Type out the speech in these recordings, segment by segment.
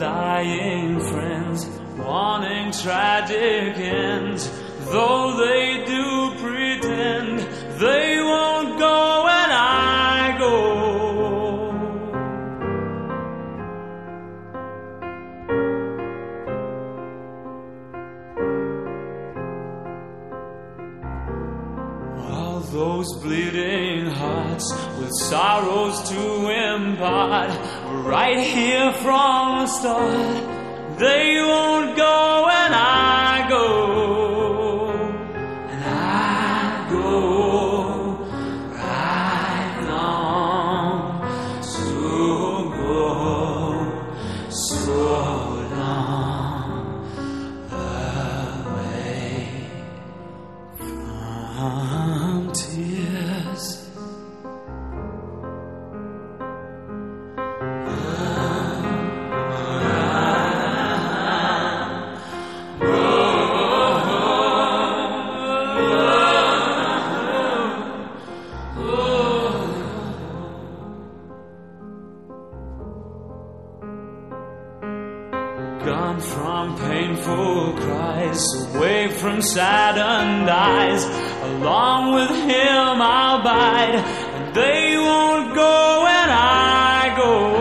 lying friends, wanting tragic ends. Though they do pretend, they won't go when I go. All those bleeding with sorrows to impart, right here from the start, they won't go when I go. And I go right on to go so long away from tears. Gone from painful cries, away from saddened eyes. Along with him I'll bide, and they won't go when I go.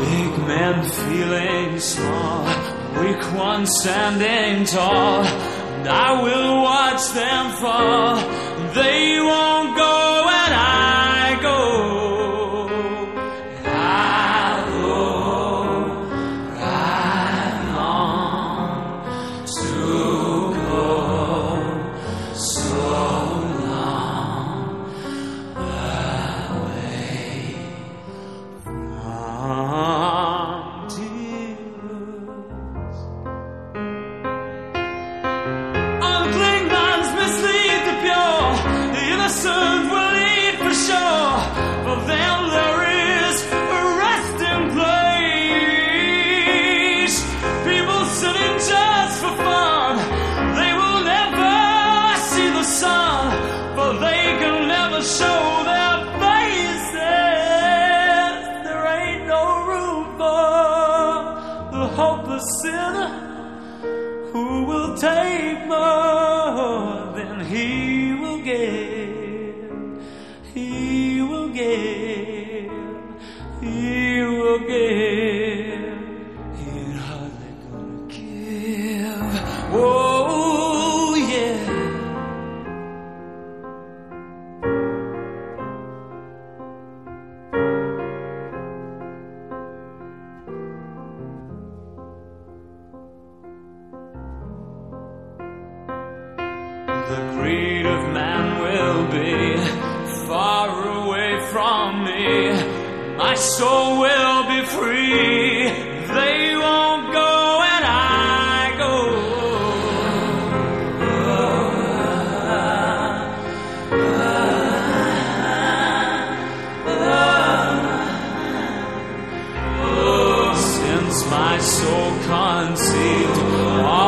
Big men feeling small, weak ones standing tall, and I will watch them fall. Never show their faces. There ain't no room for the hopeless sinner who will take more than he will give. He will give. He will give. the greed of man will be far away from me. My soul will be free. They won't go and I go. Since my soul conceived.